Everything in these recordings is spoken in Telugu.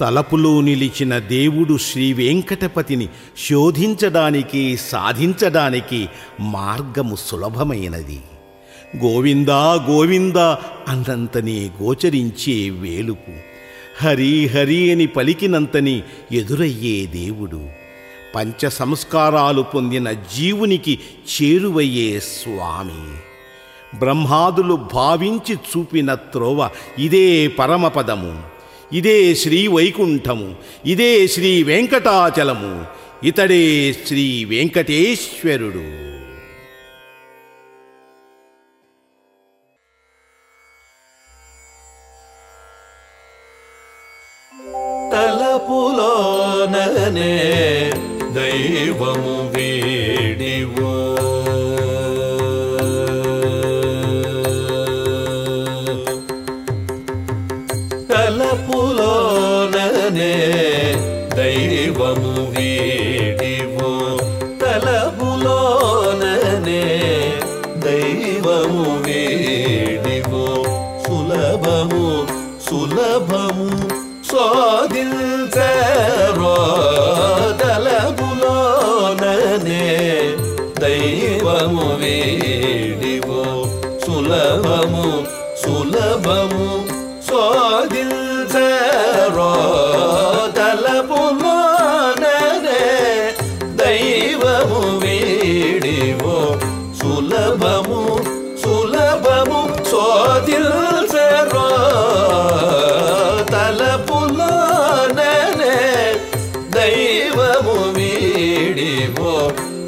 తలపులో నిలిచిన దేవుడు శ్రీవేంకటపతిని శోధించడానికి సాధించడానికి మార్గము సులభమైనది. గోవిందా గోవిందా అన్నంతనే గోచరించే వేలుపు హరి హరి అని పలికినంతని ఎదురయ్యే దేవుడు. పంచ సంస్కారాలు పొందిన జీవునికి చేరువయ్యే స్వామి. బ్రహ్మాదులు భావించి చూపిన త్రోవ ఇదే పరమపదము. ఇదే శ్రీ వైకుంఠము ఇదే శ్రీ వెంకటాచలము ఇతడే శ్రీ వెంకటేశ్వరుడు. తలపులోననే దైవము దైవము వేడివో సులభము సులభము స్వాదించరో తలపులోననే దైవము వేడివో సులభము సులభము స్వాదించరో తలపులోననే దైవము వీడివో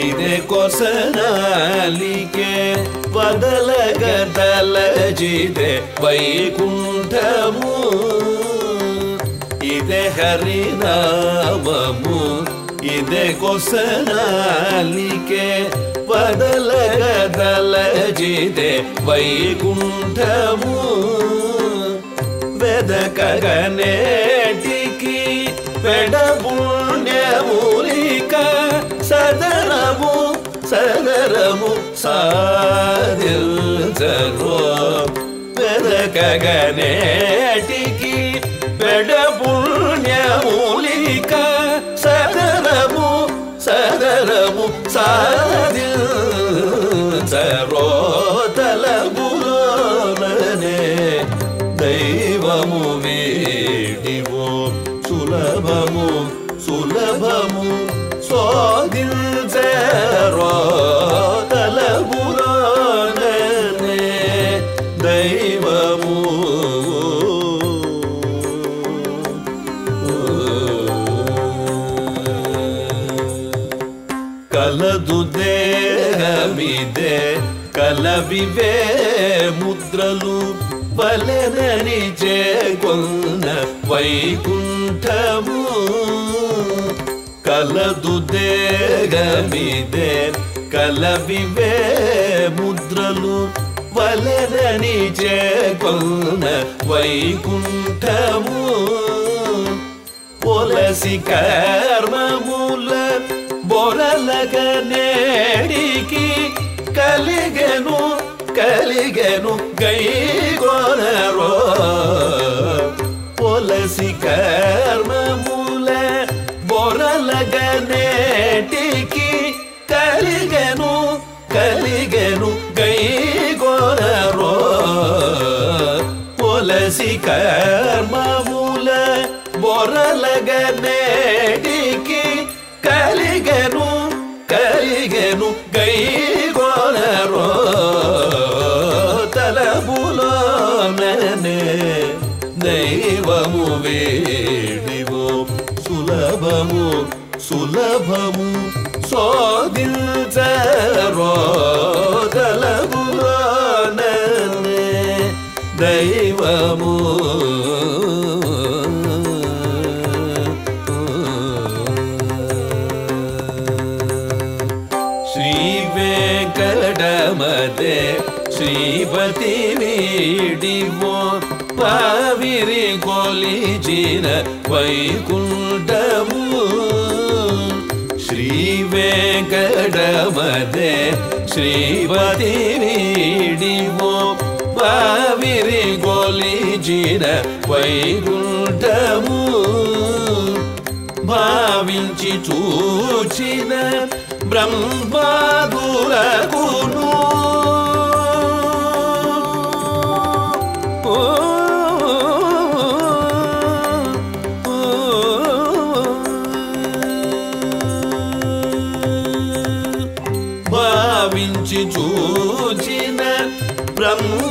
ಇದೇ ಕೊಸನಾಲಿಗೆ ಬದಲಗದಲಜಿದೆ ವೈಕುಂಠವು ಇದೇ ಹರಿನಾಮವು ಇದೇ ಕೊಸನಾಲಿಗೆ ಬದಲಗದಲಜಿದೆ ವೈಕುಂಠವು ವೆದ ಕಗನೇ సదరము సాధించరు వెదకగనేటికి పెడపుణ్యమూలిక సదరము సదరము సాధించరో తలబులోననే దైవము వేడివో సులభము సులభము శోధించరో దైవము కలదు దేహమిదే కలవివే ముద్రలు. బలనని చేకొన్న వైకుంఠము. కలదు దేహమిదే కలవివే ముద్రలు. వలరని చేకొన్న వైకుంఠము. పొలసి కర్మముల బొరలగనేడికి కలిగను కలిగను గైగొనరో పొలసి కర్మముల బొరలగనేటికి కలిగను కలిగను గై కర్మముల బొరలగనేటికి కలిగెను కలిగెను గైగొనరో తలబులోననే దైవము వేడివో సులభము సులభము శోధించరో తలబులోననే దైవము శ్రీపతి వీడివో పావిరి కొలిచిన వైకుంఠము. శ్రీ వెంకటమదే శ్రీపతి వీడివో పావిరి కొలిచిన వైకుంఠము. భావించి చూచిన బ్రహ్మాదులకును భావించి చూచిన బ్రహ్మాదులగును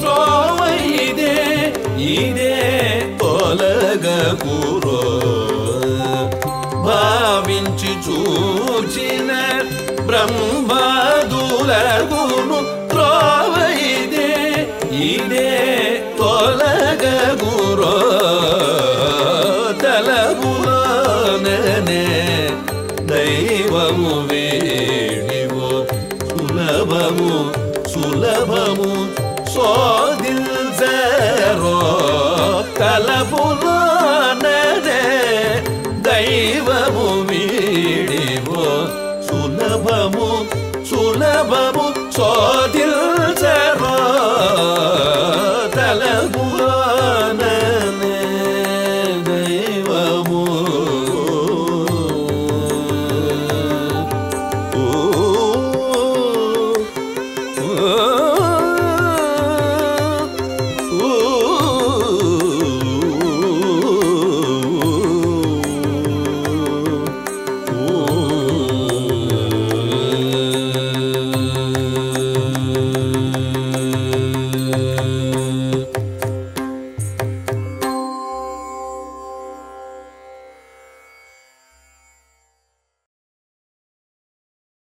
త్రోవ ఇదే சூச்சின பிரம்மதுலகுமு ரோவ இதே இதே தொலக குரோ தலகுரானே தெய்வமு வேணிவோ சுலபமு சுலபமு சோதில் ஜரோ தலபுலானே தெய்வமுமே sababu sodil tera talabuna ne devamu o o